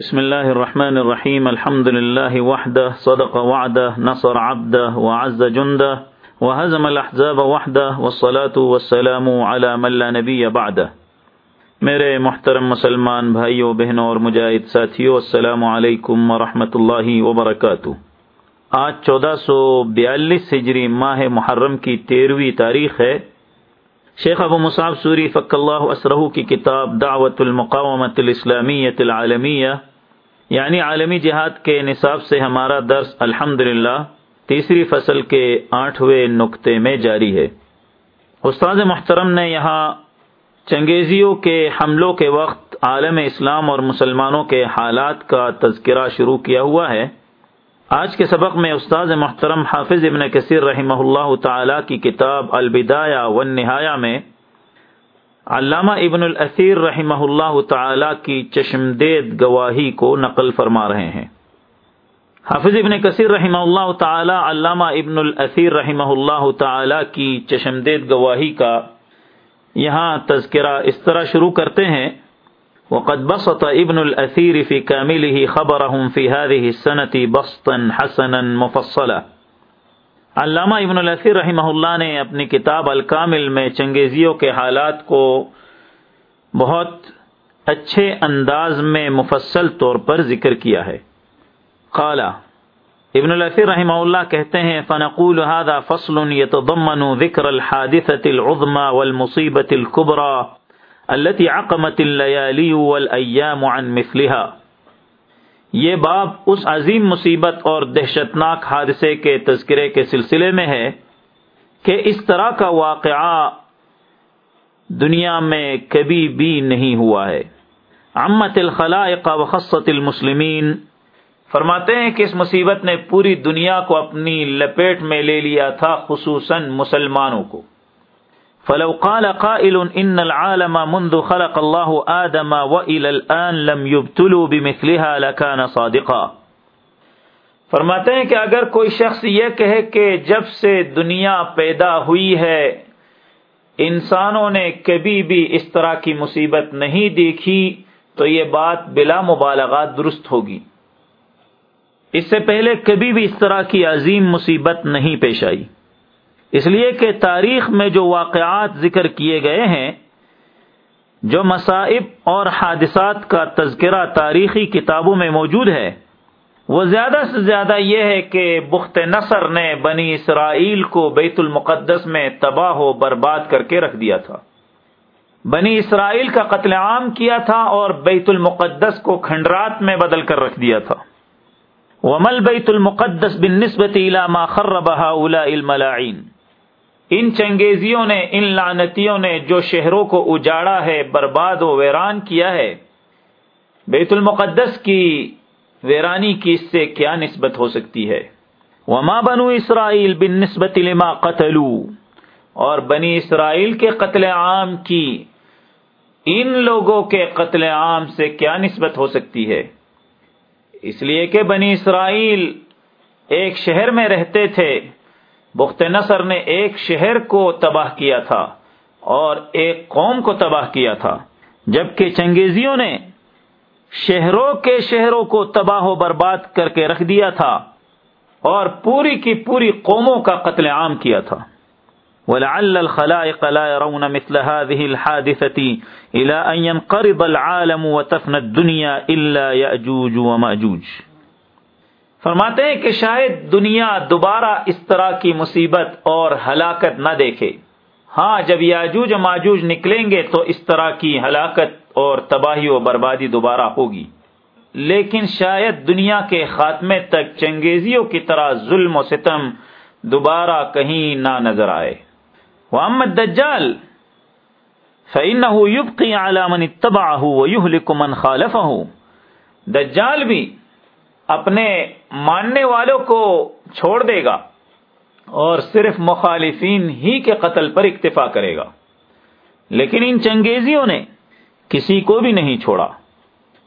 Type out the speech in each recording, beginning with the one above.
بسم الله الرحمن الرحيم الحمد لله وحده صدق وعده نصر عبده وعز جنده وهزم الأحزاب وحده والصلاة والسلام على من لا نبي بعده میرے محترم مسلمان بھائیوں، بہنوں اور مجاہد ساتھیوں، السلام علیکم ورحمۃ اللہ وبرکاتہ۔ آج چودہ سو بیالیس ہجری ماہ محرم کی تیرہویں تاریخ ہے۔ شیخ ابو مصعب سوری فق اللہ اسرہ کی کتاب دعوت المقامت الاسلامیت العالمیہ یعنی عالمی جہاد کے نصاب سے ہمارا درس الحمد تیسری فصل کے آٹھویں نقطے میں جاری ہے۔ استاد محترم نے یہاں چنگیزیوں کے حملوں کے وقت عالم اسلام اور مسلمانوں کے حالات کا تذکرہ شروع کیا ہوا ہے۔ آج کے سبق میں استاد محترم حافظ ابن کثیر رحمہ اللہ تعالی کی کتاب البدایہ و نہایا میں علامہ ابن الاثیر رحمہ اللہ تعالی کی چشمدید گواہی کو نقل فرما رہے ہیں۔ حافظ ابن کثیر رحمہ اللہ تعالی علامہ ابن الاثیر رحمہ اللہ تعالی کی چشمدید گواہی کا یہاں تذکرہ اس طرح شروع کرتے ہیں۔ وقد بسط ابن الاثیر في كامله خبرهم في هذه السنة بسطا حسنا مفصلا. علامہ ابن الاثیر رحمہ اللہ نے اپنی کتاب الکامل میں چنگیزیوں کے حالات کو بہت اچھے انداز میں مفصل طور پر ذکر کیا ہے۔ قال، ابن الاثیر رحمہ اللہ کہتے ہیں، فنقول هذا فصل يتضمن ذکر الحادثة العظمى والمصیبة الكبرى۔ التي عقمت الليالي والايام عن مثلها۔ یہ باب اس عظیم مصیبت اور دہشتناک حادثے کے تذکرے کے سلسلے میں ہے کہ اس طرح کا واقعہ دنیا میں کبھی بھی نہیں ہوا ہے۔ امت الخلائق وخصت المسلمین فرماتے ہیں کہ اس مصیبت نے پوری دنیا کو اپنی لپیٹ میں لے لیا تھا، خصوصاً مسلمانوں کو۔ فلو قال قائل ان العالم منذ خلق الله آدم والى الان لم يبتلوا بمثلها لكان صادقا۔ فرماتے ہیں کہ اگر کوئی شخص یہ کہے کہ جب سے دنیا پیدا ہوئی ہے، انسانوں نے کبھی بھی اس طرح کی مصیبت نہیں دیکھی، تو یہ بات بلا مبالغات درست ہوگی۔ اس سے پہلے کبھی بھی اس طرح کی عظیم مصیبت نہیں پیش آئی۔ اس لیے کہ تاریخ میں جو واقعات ذکر کیے گئے ہیں، جو مصائب اور حادثات کا تذکرہ تاریخی کتابوں میں موجود ہے، وہ زیادہ سے زیادہ یہ ہے کہ بخت نصر نے بنی اسرائیل کو بیت المقدس میں تباہ و برباد کر کے رکھ دیا تھا۔ بنی اسرائیل کا قتل عام کیا تھا اور بیت المقدس کو کھنڈرات میں بدل کر رکھ دیا تھا۔ ومل بیت المقدس بن نسبت علامہ خربہ الا ان چنگیزیوں نے، ان لانتیوں نے جو شہروں کو اجاڑا ہے، برباد و ویران کیا ہے۔ بیت المقدس کی ویرانی کی اس سے کیا نسبت ہو سکتی ہے؟ وما بنو اسرائیل بن نسبت لما قتلو اور بنی اسرائیل کے قتل عام کی، ان لوگوں کے قتل عام سے کیا نسبت ہو سکتی ہے؟ اس لیے کہ بنی اسرائیل ایک شہر میں رہتے تھے۔ بخت نصر نے ایک شہر کو تباہ کیا تھا اور ایک قوم کو تباہ کیا تھا، جبکہ چنگیزیوں نے شہروں کے شہروں کو تباہ و برباد کر کے رکھ دیا تھا اور پوری کی پوری قوموں کا قتل عام کیا تھا۔ وَلَعَلَّ الْخَلَائِقَ لَا يَرَوْنَ مِثْلَ هَذِهِ الْحَادِثَةِ إِلَىٰ أَن يَنْقَرِضَ الْعَالَمُ وَتَفْنَ الدُّنْيَا إِلَّا يَأْجُوجُ وَمَأْجُوجُ۔ فرماتے ہیں کہ شاید دنیا دوبارہ اس طرح کی مصیبت اور ہلاکت نہ دیکھے۔ ہاں جب یاجوج ماجوج نکلیں گے تو اس طرح کی ہلاکت اور تباہی و بربادی دوبارہ ہوگی۔ لیکن شاید دنیا کے خاتمے تک چنگیزیوں کی طرح ظلم و ستم دوبارہ کہیں نہ نظر آئے۔ محمد دجال فَإِنَّهُ يُبْقِي عَلَى مَنِ اتَّبَعَهُ وَيُهْلِكُ مَنْ خَالَفَهُ۔ دجال بھی اپنے ماننے والوں کو چھوڑ دے گا اور صرف مخالفین ہی کے قتل پر اکتفا کرے گا۔ لیکن ان چنگیزیوں نے کسی کو بھی نہیں چھوڑا۔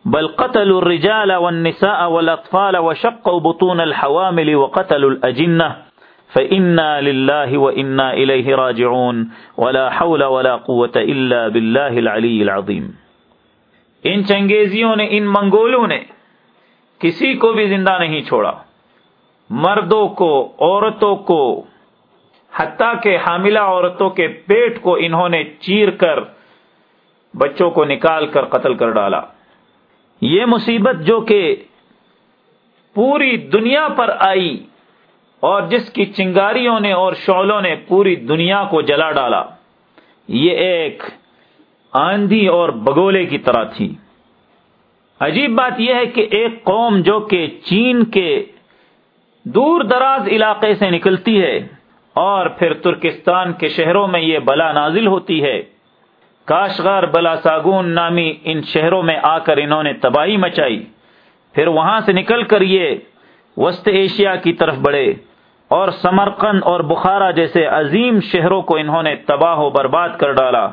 بل قتل الرجال والنساء والاطفال وشقوا بطون الحوامل وقتل الاجنه فإنا لله وإنا إليه راجعون، ولا حول ولا قوة إلا بالله العلي العظيم۔ ان چنگیزیوں نے، ان منگولوں نے کسی کو بھی زندہ نہیں چھوڑا۔ مردوں کو، عورتوں کو، حتیٰ کہ حاملہ عورتوں کے پیٹ کو انہوں نے چیر کر بچوں کو نکال کر قتل کر ڈالا۔ یہ مصیبت جو کہ پوری دنیا پر آئی اور جس کی چنگاریوں نے اور شعلوں نے پوری دنیا کو جلا ڈالا۔ یہ ایک آندھی اور بگولے کی طرح تھی۔ عجیب بات یہ ہے کہ ایک قوم جو کہ چین کے دور دراز علاقے سے نکلتی ہے اور پھر ترکستان کے شہروں میں یہ بلا نازل ہوتی ہے۔ کاشغار بلا ساگون نامی ان شہروں میں آ کر انہوں نے تباہی مچائی۔ پھر وہاں سے نکل کر یہ وسط ایشیا کی طرف بڑھے اور سمرقند اور بخارا جیسے عظیم شہروں کو انہوں نے تباہ و برباد کر ڈالا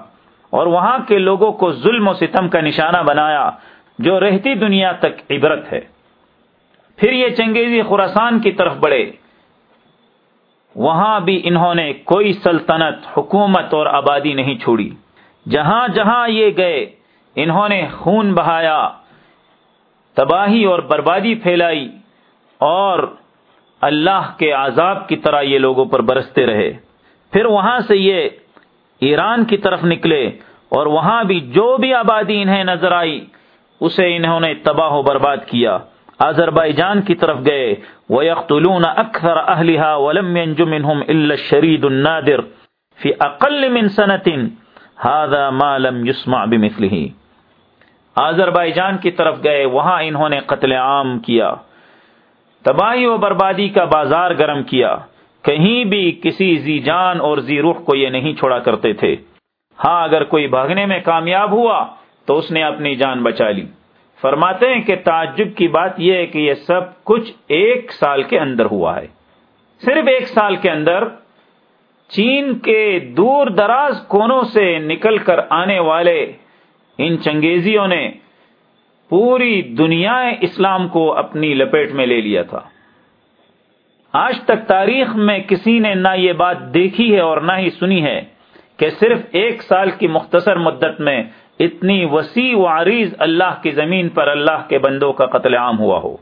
اور وہاں کے لوگوں کو ظلم و ستم کا نشانہ بنایا۔ جو رہتی دنیا تک عبرت ہے۔ پھر یہ چنگیزی خوراسان کی طرف بڑھے۔ وہاں بھی انہوں نے کوئی سلطنت، حکومت اور آبادی نہیں چھوڑی۔ جہاں جہاں یہ گئے، انہوں نے خون بہایا، تباہی اور بربادی پھیلائی اور اللہ کے عذاب کی طرح یہ لوگوں پر برستے رہے۔ پھر وہاں سے یہ ایران کی طرف نکلے اور وہاں بھی جو بھی آبادی انہیں نظر آئی اسے انہوں نے تباہ و برباد کیا۔ آزربائی جان کی طرف گئے۔ وہ یختلون اکثر اہلیہ ولم ينجو منهم الا الشرید النادر۔ فی اقل من سنت هذا ما لم يسمع بمثله۔ آزربائی کی طرف گئے۔ وہاں انہوں نے قتل عام کیا۔ تباہی و بربادی کا بازار گرم کیا۔ کہیں بھی کسی زی جان اور زی روح کو یہ نہیں چھوڑا کرتے تھے۔ ہاں اگر کوئی بھاگنے میں کامیاب ہوا تو اس نے اپنی جان بچا لی۔ فرماتے ہیں کہ تعجب کی بات یہ ہے کہ یہ سب کچھ ایک سال کے اندر ہوا ہے۔ صرف ایک سال کے اندر چین کے دور دراز کونوں سے نکل کر آنے والے ان چنگیزیوں نے پوری دنیا اسلام کو اپنی لپیٹ میں لے لیا تھا۔ آج تک تاریخ میں کسی نے نہ یہ بات دیکھی ہے اور نہ ہی سنی ہے کہ صرف ایک سال کی مختصر مدت میں اتنی وسیع و عریض اللہ کی زمین پر اللہ کے بندوں کا قتل عام ہوا ہو۔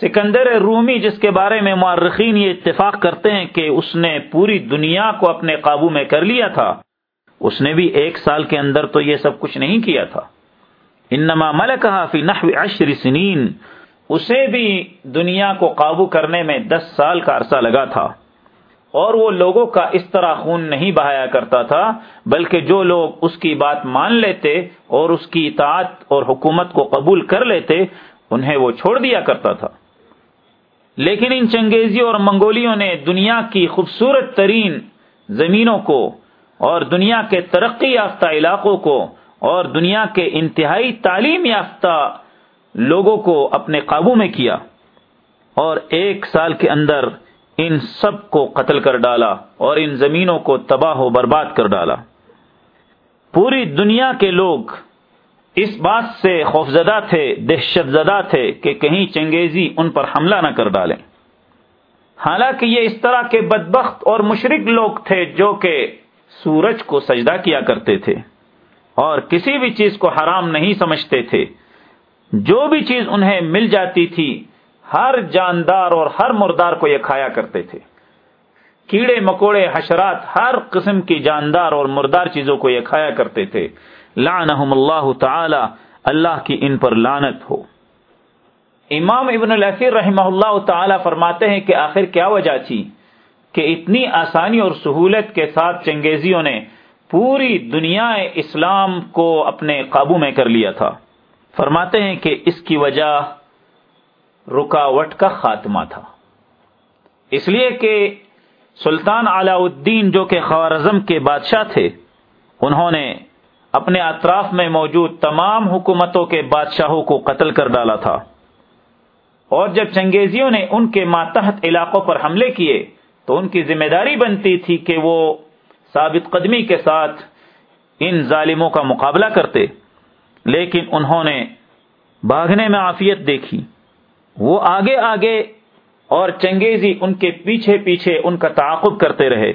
سکندر رومی جس کے بارے میں معرخین یہ اتفاق کرتے ہیں کہ اس نے پوری دنیا کو اپنے قابو میں کر لیا تھا، اس نے بھی ایک سال کے اندر تو یہ سب کچھ نہیں کیا تھا۔ انما ملکہ فی نحو عشر سنین، اسے بھی دنیا کو قابو کرنے میں دس سال کا عرصہ لگا تھا۔ اور وہ لوگوں کا اس طرح خون نہیں بہایا کرتا تھا، بلکہ جو لوگ اس کی بات مان لیتے اور اس کی اطاعت اور حکومت کو قبول کر لیتے، انہیں وہ چھوڑ دیا کرتا تھا۔ لیکن ان چنگیزیوں اور منگولیوں نے دنیا کی خوبصورت ترین زمینوں کو اور دنیا کے ترقی یافتہ علاقوں کو اور دنیا کے انتہائی تعلیم یافتہ لوگوں کو اپنے قابو میں کیا۔ اور ایک سال کے اندر ان سب کو قتل کر ڈالا اور ان زمینوں کو تباہ و برباد کر ڈالا۔ پوری دنیا کے لوگ اس بات سے خوفزدہ تھے دہشت زدہ تھے کہ کہیں چنگیزی ان پر حملہ نہ کر ڈالیں۔ حالانکہ یہ اس طرح کے بدبخت اور مشرق لوگ تھے جو کہ سورج کو سجدہ کیا کرتے تھے اور کسی بھی چیز کو حرام نہیں سمجھتے تھے۔ جو بھی چیز انہیں مل جاتی تھی ہر جاندار اور ہر مردار کو یہ کھایا کرتے تھے۔ کیڑے، مکوڑے، حشرات، ہر قسم کی جاندار اور مردار چیزوں کو یہ کھایا کرتے تھے۔ لعنہم اللہ تعالی، اللہ کی ان پر لانت ہو۔ امام ابن الفیر رحمہ اللہ تعالی فرماتے ہیں کہ آخر کیا وجہ تھی؟ کہ اتنی آسانی اور سہولت کے ساتھ چنگیزیوں نے پوری دنیا اسلام کو اپنے قابو میں کر لیا تھا۔ فرماتے ہیں کہ اس کی وجہ رکاوٹ کا خاتمہ تھا۔ اس لیے کہ سلطان علاء الدین جو کہ خوارزم کے بادشاہ تھے، انہوں نے اپنے اطراف میں موجود تمام حکومتوں کے بادشاہوں کو قتل کر ڈالا تھا۔ اور جب چنگیزیوں نے ان کے ماتحت علاقوں پر حملے کیے، تو ان کی ذمہ داری بنتی تھی کہ وہ ثابت قدمی کے ساتھ ان ظالموں کا مقابلہ کرتے۔ لیکن انہوں نے بھاگنے میں عافیت دیکھی۔ وہ آگے آگے اور چنگیزی ان کے پیچھے پیچھے ان کا تعاقب کرتے رہے۔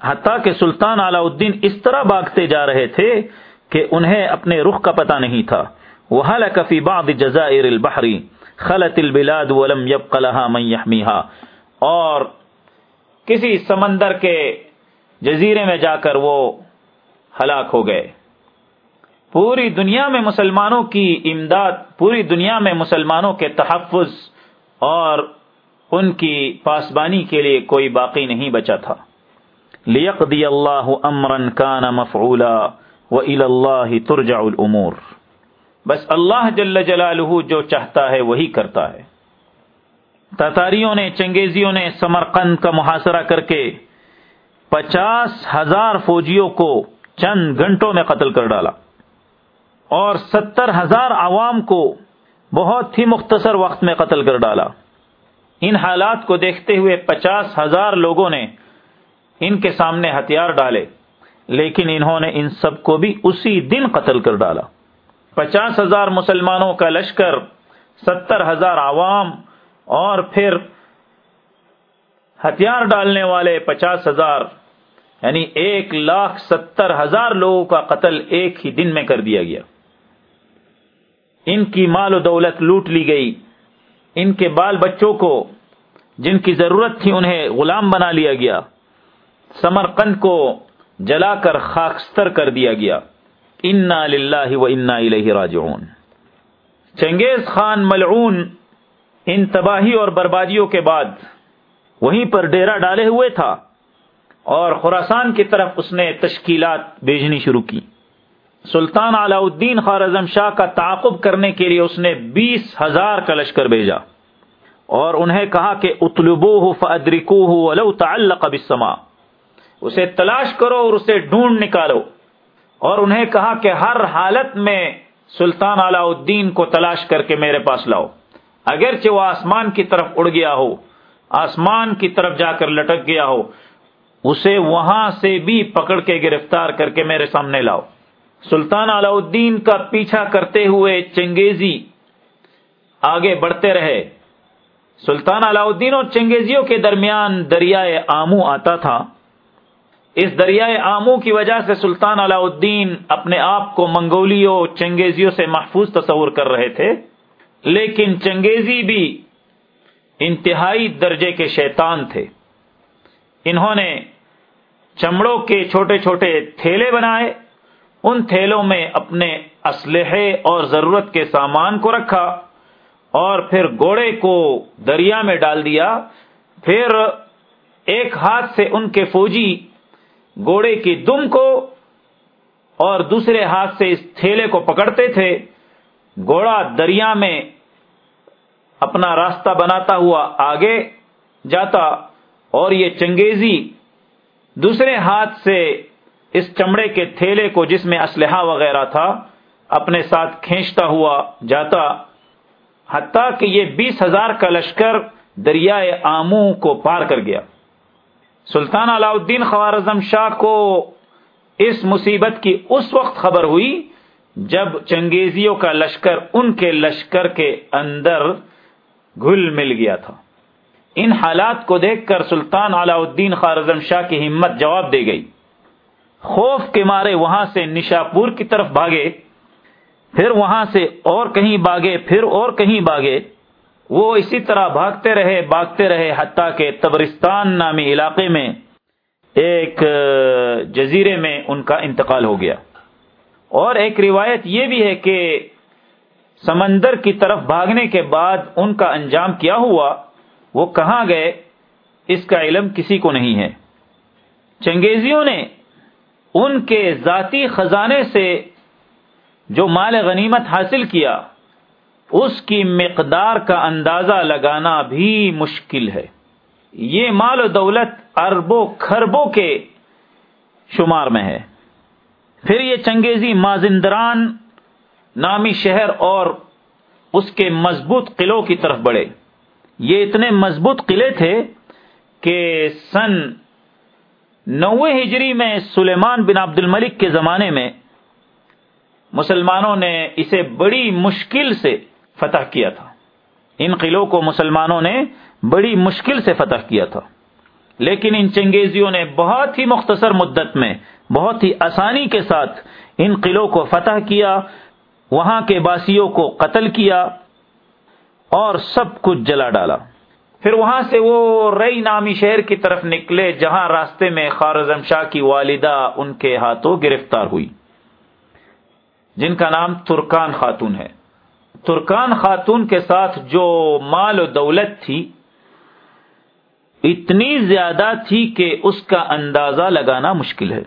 حتیٰ کہ سلطان علاء الدین اس طرح باغتے جا رہے تھے کہ انہیں اپنے رخ کا پتہ نہیں تھا۔ وہ کفی بعض جزائر البحری خلط البلاد ولم يبق لها من يحميها۔ اور کسی سمندر کے جزیرے میں جا کر وہ ہلاک ہو گئے۔ پوری دنیا میں مسلمانوں کی امداد، پوری دنیا میں مسلمانوں کے تحفظ اور ان کی پاسبانی کے لیے کوئی باقی نہیں بچا تھا۔ لیقضی اللہ امرن کان مفعولا وإلى اللہ ترجع الامور بس اللہ جل جلالہ جو چاہتا ہے وہی کرتا ہے۔ تاتاریوں نے، چنگیزیوں نے سمرقند کا محاصرہ کر کے پچاس ہزار فوجیوں کو چند گھنٹوں میں قتل کر ڈالا۔ اور ستر ہزار عوام کو بہت ہی مختصر وقت میں قتل کر ڈالا۔ ان حالات کو دیکھتے ہوئے پچاس ہزار لوگوں نے ان کے سامنے ہتھیار ڈالے، لیکن انہوں نے ان سب کو بھی اسی دن قتل کر ڈالا۔ پچاس ہزار مسلمانوں کا لشکر، ستر ہزار عوام، اور پھر ہتھیار ڈالنے والے پچاس ہزار یعنی ایک لاکھ ستر ہزار لوگوں کا قتل ایک ہی دن میں کر دیا گیا۔ ان کی مال و دولت لوٹ لی گئی۔ ان کے بال بچوں کو جن کی ضرورت تھی انہیں غلام بنا لیا گیا۔ سمرقند کو جلا کر خاکستر کر دیا گیا۔ انا للہ و انا الیہ راجعون۔ چنگیز خان ملعون ان تباہی اور بربادیوں کے بعد وہیں پر ڈیرا ڈالے ہوئے تھا اور خوراسان کی طرف اس نے تشکیلات بھیجنی شروع کی۔ سلطان علاء الدین خارزم شاہ کا تعاقب کرنے کے لیے اس نے بیس ہزار کا لشکر بھیجا اور انہیں کہا کہ اتلبو فدرکو ولو تعلق بالسماء۔ اسے تلاش کرو اور اسے ڈھونڈ نکالو۔ اور انہیں کہا کہ ہر حالت میں سلطان علاء الدین کو تلاش کر کے میرے پاس لاؤ۔ اگرچہ وہ آسمان کی طرف اڑ گیا ہو، آسمان کی طرف جا کر لٹک گیا ہو، اسے وہاں سے بھی پکڑ کے گرفتار کر کے میرے سامنے لاؤ۔ سلطان علاء الدین کا پیچھا کرتے ہوئے چنگیزی آگے بڑھتے رہے۔ سلطان علاء الدین اور چنگیزیوں کے درمیان دریائے آمو آتا تھا۔ اس دریائے آمو کی وجہ سے سلطان علاء الدین اپنے آپ کو منگولیوں چنگیزیوں سے محفوظ تصور کر رہے تھے۔ لیکن چنگیزی بھی انتہائی درجے کے شیطان تھے۔ انہوں نے چمڑوں کے چھوٹے چھوٹے تھیلے بنائے۔ ان تھیلوں میں اپنے اسلحے اور ضرورت کے سامان کو رکھا اور پھر گوڑے کو دریا میں ڈال دیا۔ پھر ایک ہاتھ سے ان کے فوجی گوڑے کی دم کو اور دوسرے ہاتھ سے اس تھیلے کو پکڑتے تھے۔ گوڑا دریا میں اپنا راستہ بناتا ہوا آگے جاتا اور یہ چنگیزی دوسرے ہاتھ سے اس چمڑے کے تھیلے کو جس میں اسلحہ وغیرہ تھا، اپنے ساتھ کھینچتا ہوا جاتا، حتیٰ کہ یہ بیس ہزار کا لشکر دریائے آمو کو پار کر گیا۔ سلطان علاء الدین خوارزم شاہ کو اس مصیبت کی اس وقت خبر ہوئی جب چنگیزیوں کا لشکر ان کے لشکر کے اندر گھل مل گیا تھا۔ ان حالات کو دیکھ کر سلطان علاء الدین خارزم شاہ کی ہمت جواب دے گئی۔ خوف کے مارے وہاں سے نشاپور کی طرف بھاگے، پھر وہاں سے اور کہیں باغے پھر اور کہیں باغے وہ اسی طرح بھاگتے رہے بھاگتے رہے، حتیٰ کہ تبرستان نامی علاقے میں ایک جزیرے میں ان کا انتقال ہو گیا۔ اور ایک روایت یہ بھی ہے کہ سمندر کی طرف بھاگنے کے بعد ان کا انجام کیا ہوا؟ وہ کہاں گئے؟ اس کا علم کسی کو نہیں ہے۔ چنگیزیوں نے ان کے ذاتی خزانے سے جو مال غنیمت حاصل کیا، اس کی مقدار کا اندازہ لگانا بھی مشکل ہے۔ یہ مال و دولت اربوں خربوں کے شمار میں ہے۔ پھر یہ چنگیزی مازندران نامی شہر اور اس کے مضبوط قلعوں کی طرف بڑھے۔ یہ اتنے مضبوط قلعے تھے کہ سن نوے ہجری میں سلیمان بن عبد الملک کے زمانے میں مسلمانوں نے اسے بڑی مشکل سے فتح کیا تھا۔ ان قلعوں کو مسلمانوں نے بڑی مشکل سے فتح کیا تھا۔ لیکن ان چنگیزیوں نے بہت ہی مختصر مدت میں، بہت ہی آسانی کے ساتھ ان قلعوں کو فتح کیا، وہاں کے باسیوں کو قتل کیا اور سب کچھ جلا ڈالا۔ پھر وہاں سے وہ رئی نامی شہر کی طرف نکلے، جہاں راستے میں خارزم شاہ کی والدہ ان کے ہاتھوں گرفتار ہوئی، جن کا نام ترکان خاتون ہے۔ ترکان خاتون کے ساتھ جو مال و دولت تھی، اتنی زیادہ تھی کہ اس کا اندازہ لگانا مشکل ہے۔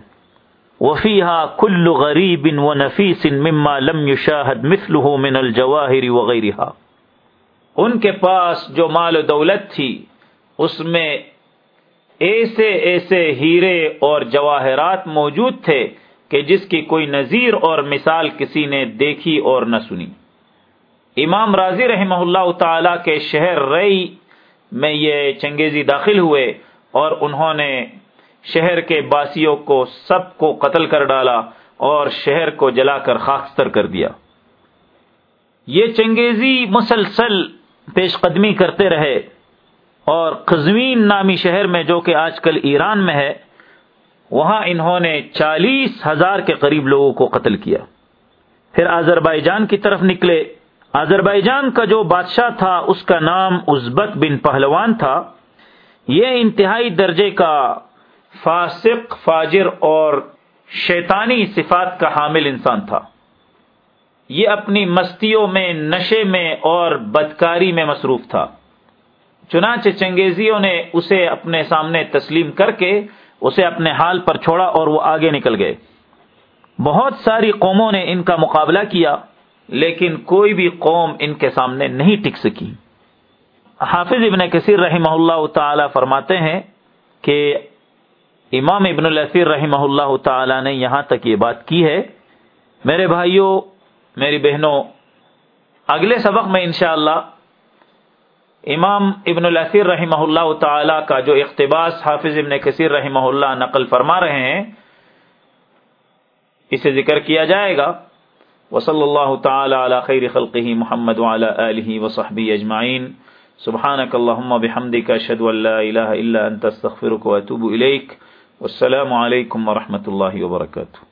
وفیحا کل غریب و نفیس مما لم يشاهد مثله من الجواہر وغیرہ ان کے پاس جو مال و دولت تھی، اس میں ایسے ایسے ہیرے اور جواہرات موجود تھے کہ جس کی کوئی نظیر اور مثال کسی نے دیکھی اور نہ سنی۔ امام راضی رحمہ اللہ تعالی کے شہر رئی میں یہ چنگیزی داخل ہوئے اور انہوں نے شہر کے باسیوں کو سب کو قتل کر ڈالا اور شہر کو جلا کر خاکستر کر دیا۔ یہ چنگیزی مسلسل پیش قدمی کرتے رہے اور قزوین نامی شہر میں جو کہ آج کل ایران میں ہے، وہاں انہوں نے چالیس ہزار کے قریب لوگوں کو قتل کیا۔ پھر آذربائی جان کی طرف نکلے۔ آذربائی جان کا جو بادشاہ تھا، اس کا نام ازبک بن پہلوان تھا۔ یہ انتہائی درجے کا فاسق، فاجر اور شیطانی صفات کا حامل انسان تھا۔ یہ اپنی مستیوں میں، نشے میں اور بدکاری میں مصروف تھا۔ چنانچہ چنگیزیوں نے اسے اپنے سامنے تسلیم کر کے اسے اپنے حال پر چھوڑا اور وہ آگے نکل گئے۔ بہت ساری قوموں نے ان کا مقابلہ کیا، لیکن کوئی بھی قوم ان کے سامنے نہیں ٹک سکی۔ حافظ ابن کثیر رحمہ اللہ تعالی فرماتے ہیں کہ امام ابن الاسیر رحمہ اللہ تعالی نے یہاں تک یہ بات کی ہے، میرے بھائیوں میری بہنوں، اگلے سبق میں انشاءاللہ امام ابن الاسیر رحمہ اللہ تعالی کا جو اقتباس حافظ ابن کثیر رحمہ اللہ نقل فرما رہے ہیں، اسے ذکر کیا جائے گا۔ وصلی اللہ تعالی علی خیر خلقہ محمد وعلی آلہ وصحبہ اجمعین۔ سبحانک اللہم بحمدک، اشہد ان لا الہ الا انت، استغفرک واتوب الیک۔ والسلام علیکم ورحمۃ اللہ وبرکاتہ۔